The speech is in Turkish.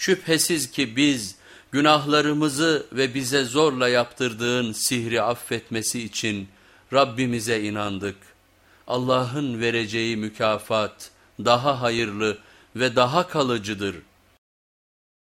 Şüphesiz ki biz günahlarımızı ve bize zorla yaptırdığın sihri affetmesi için Rabbimize inandık. Allah'ın vereceği mükafat daha hayırlı ve daha kalıcıdır.''